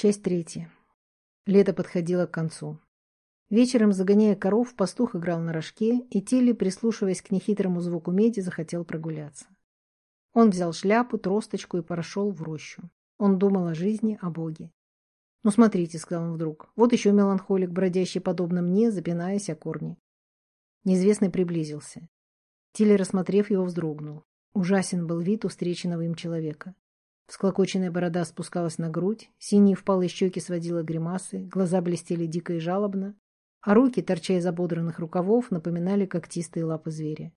Часть третья. Лето подходило к концу. Вечером, загоняя коров, пастух играл на рожке, и Тилли, прислушиваясь к нехитрому звуку меди, захотел прогуляться. Он взял шляпу, тросточку и прошел в рощу. Он думал о жизни, о Боге. «Ну, смотрите», — сказал он вдруг, — «вот еще меланхолик, бродящий подобно мне, запинаясь о корни». Неизвестный приблизился. Тилли, рассмотрев его, вздрогнул. Ужасен был вид у встреченного им человека. Всклокоченная борода спускалась на грудь, синие впалые щеки сводила гримасы, глаза блестели дико и жалобно, а руки, торча из ободранных рукавов, напоминали когтистые лапы зверя.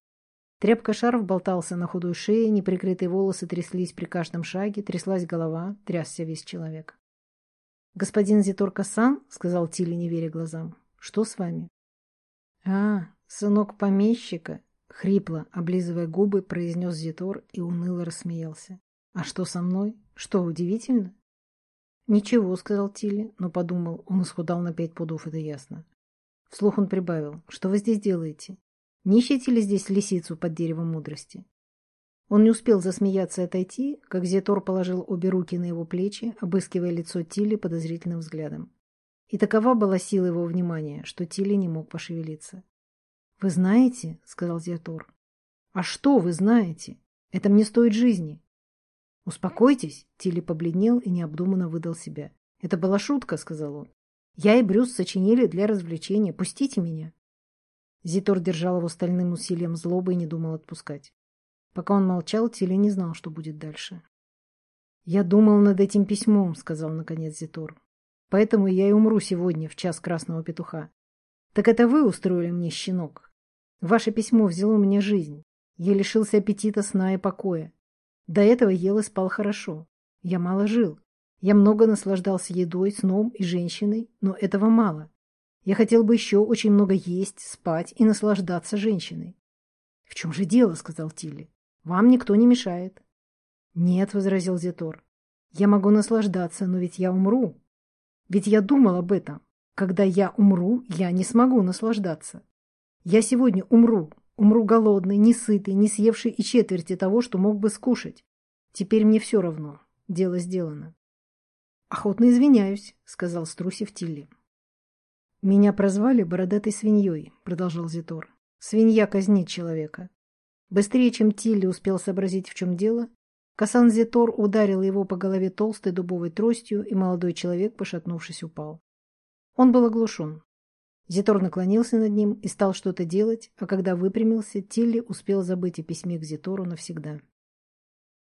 Тряпка-шарф болтался на худой шее, неприкрытые волосы тряслись при каждом шаге, тряслась голова, трясся весь человек. — Господин Зитор Касан, — сказал Тилли, не веря глазам, — что с вами? — А, сынок помещика, — хрипло, облизывая губы, произнес Зитор и уныло рассмеялся. А что со мной? Что, удивительно? Ничего, сказал Тилли, но подумал, он исхудал на пять пудов, это ясно. Вслух он прибавил. Что вы здесь делаете? Не ищете ли здесь лисицу под деревом мудрости? Он не успел засмеяться и отойти, как Зетор положил обе руки на его плечи, обыскивая лицо Тилли подозрительным взглядом. И такова была сила его внимания, что Тилли не мог пошевелиться. — Вы знаете, — сказал Зетор. — А что вы знаете? Это мне стоит жизни. «Успокойтесь», — Тилли побледнел и необдуманно выдал себя. «Это была шутка», — сказал он. «Я и Брюс сочинили для развлечения. Пустите меня». Зитор держал его стальным усилием злобы и не думал отпускать. Пока он молчал, Тилли не знал, что будет дальше. «Я думал над этим письмом», — сказал наконец Зитор. «Поэтому я и умру сегодня в час красного петуха. Так это вы устроили мне щенок. Ваше письмо взяло мне жизнь. Я лишился аппетита, сна и покоя. До этого ел и спал хорошо. Я мало жил. Я много наслаждался едой, сном и женщиной, но этого мало. Я хотел бы еще очень много есть, спать и наслаждаться женщиной. — В чем же дело? — сказал Тилли. — Вам никто не мешает. — Нет, — возразил Зетор. — Я могу наслаждаться, но ведь я умру. Ведь я думал об этом. Когда я умру, я не смогу наслаждаться. Я сегодня умру, Умру голодный, не сытый, не съевший и четверти того, что мог бы скушать. Теперь мне все равно. Дело сделано. — Охотно извиняюсь, — сказал струсив Тилли. — Меня прозвали бородатой свиньей, — продолжал Зитор. — Свинья казнит человека. Быстрее, чем Тилли успел сообразить, в чем дело, Касан Зитор ударил его по голове толстой дубовой тростью, и молодой человек, пошатнувшись, упал. Он был оглушен. Зитор наклонился над ним и стал что-то делать, а когда выпрямился, Тилли успел забыть о письме к Зитору навсегда.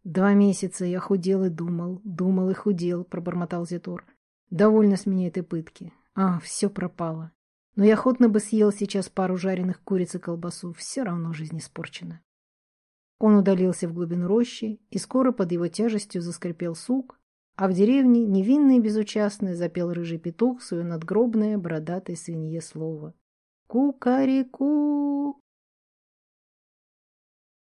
«Два месяца я худел и думал, думал и худел», — пробормотал Зитор. «Довольно с меня этой пытки. А, все пропало. Но я охотно бы съел сейчас пару жареных куриц и колбасу. Все равно жизнь испорчена». Он удалился в глубину рощи, и скоро под его тяжестью заскрипел сук, а в деревне, невинный и безучастный, запел рыжий петух свое надгробное бородатой свинье слово. «Ку-ка-ри-ку!»